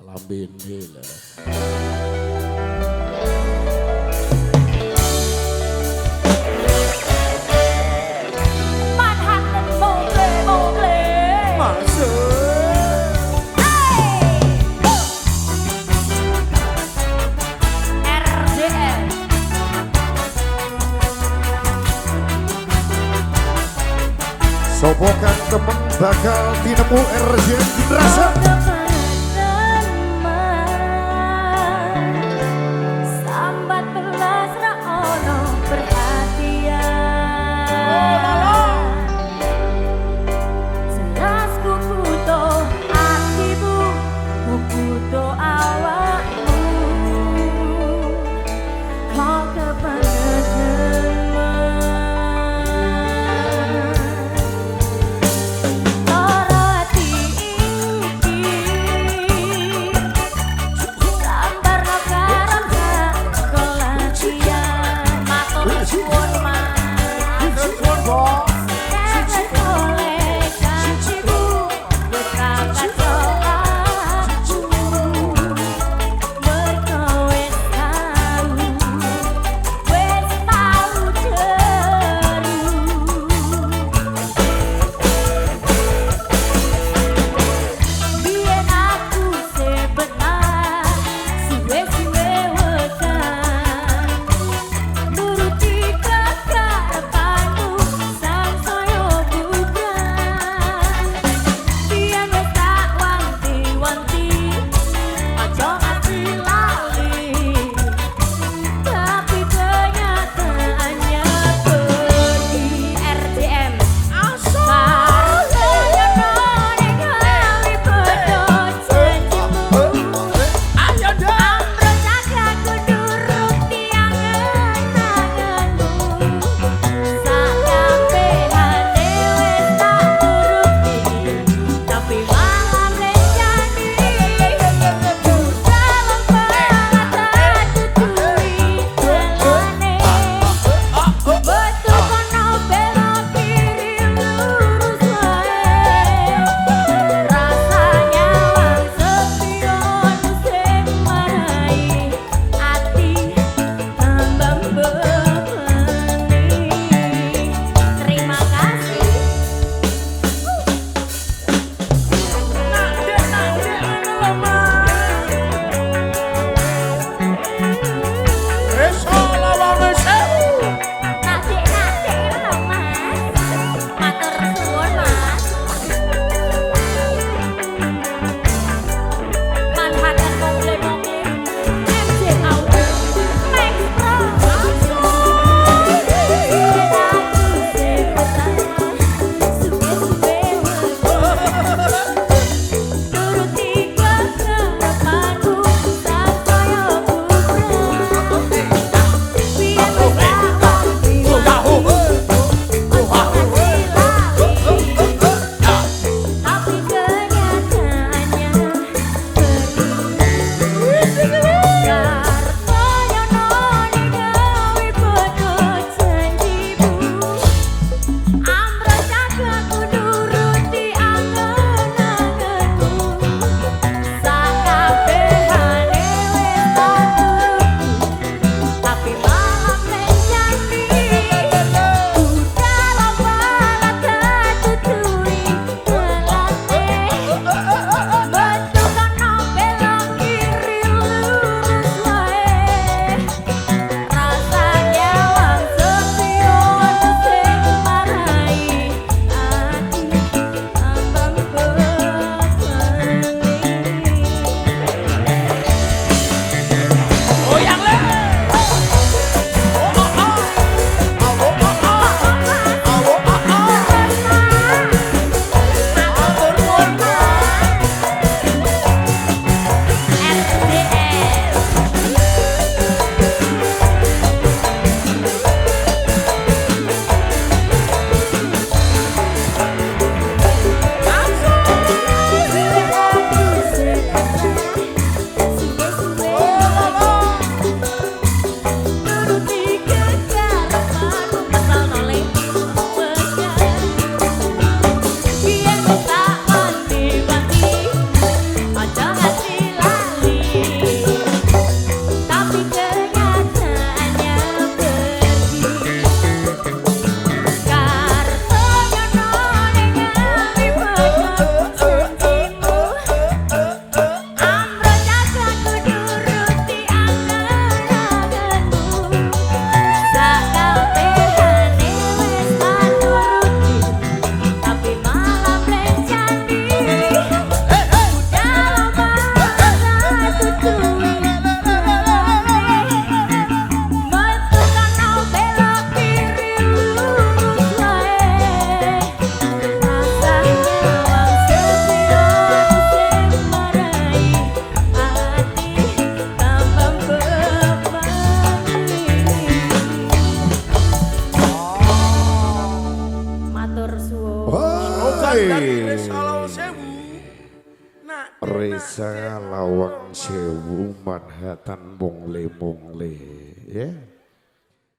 Lambin Hila. Sopokan temen bakal dinemu RJ Rasa Sopokan temen bakal dinemu RJ dirasa. Reza Lawang Sewu Manhattan bongle bongle ya yeah.